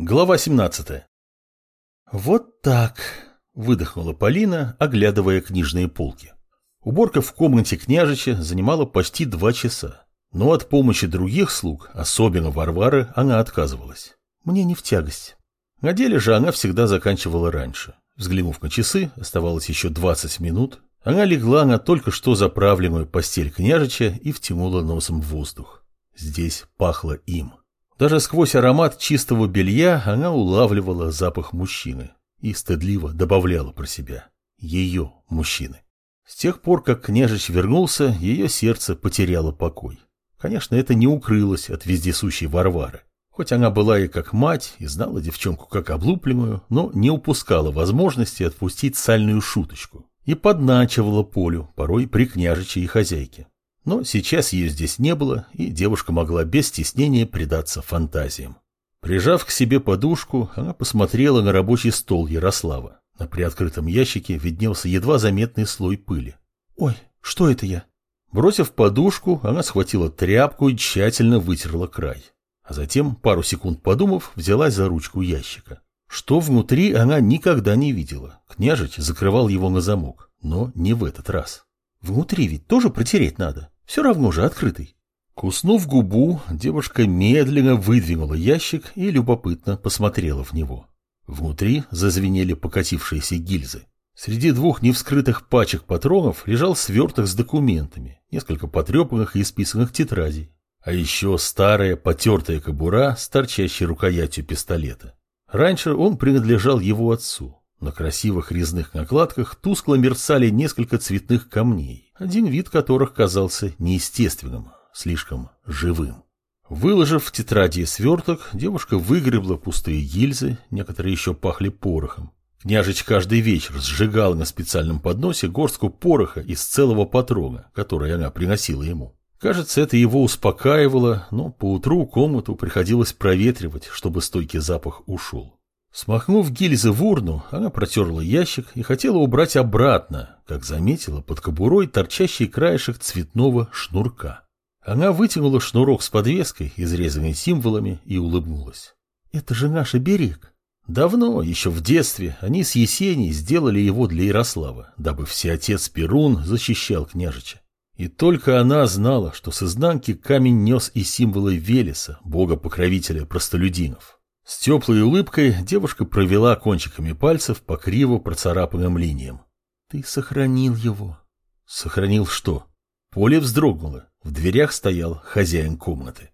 Глава 17 «Вот так», — выдохнула Полина, оглядывая книжные полки. Уборка в комнате княжича занимала почти два часа, но от помощи других слуг, особенно Варвары, она отказывалась. Мне не в тягость. На деле же она всегда заканчивала раньше. Взглянув на часы, оставалось еще 20 минут, она легла на только что заправленную постель княжича и втянула носом в воздух. Здесь пахло им. Даже сквозь аромат чистого белья она улавливала запах мужчины и стыдливо добавляла про себя. Ее мужчины. С тех пор, как княжич вернулся, ее сердце потеряло покой. Конечно, это не укрылось от вездесущей Варвары. Хоть она была и как мать, и знала девчонку как облупленную, но не упускала возможности отпустить сальную шуточку и подначивала Полю, порой при княжиче и хозяйке. Но сейчас ее здесь не было, и девушка могла без стеснения предаться фантазиям. Прижав к себе подушку, она посмотрела на рабочий стол Ярослава. На приоткрытом ящике виднелся едва заметный слой пыли. «Ой, что это я?» Бросив подушку, она схватила тряпку и тщательно вытерла край. А затем, пару секунд подумав, взялась за ручку ящика. Что внутри, она никогда не видела. Княжич закрывал его на замок, но не в этот раз. Внутри ведь тоже протереть надо. Все равно же открытый. Куснув губу, девушка медленно выдвинула ящик и любопытно посмотрела в него. Внутри зазвенели покатившиеся гильзы. Среди двух невскрытых пачек патронов лежал сверток с документами, несколько потрепанных и исписанных тетрадей, а еще старая потертая кобура с торчащей рукоятью пистолета. Раньше он принадлежал его отцу. На красивых резных накладках тускло мерцали несколько цветных камней, один вид которых казался неестественным, слишком живым. Выложив в тетради сверток, девушка выгребла пустые гильзы, некоторые еще пахли порохом. Княжич каждый вечер сжигал на специальном подносе горстку пороха из целого патрона, который она приносила ему. Кажется, это его успокаивало, но поутру комнату приходилось проветривать, чтобы стойкий запах ушел. Смахнув гильзы в урну, она протерла ящик и хотела убрать обратно, как заметила под кобурой торчащий краешек цветного шнурка. Она вытянула шнурок с подвеской, изрезанной символами, и улыбнулась. «Это же наш оберег!» Давно, еще в детстве, они с Есенией сделали его для Ярослава, дабы всеотец Перун защищал княжича. И только она знала, что с изнанки камень нес и символы Велеса, бога-покровителя простолюдинов. С теплой улыбкой девушка провела кончиками пальцев по криво процарапанным линиям. «Ты сохранил его». «Сохранил что?» Поле вздрогнуло. В дверях стоял хозяин комнаты.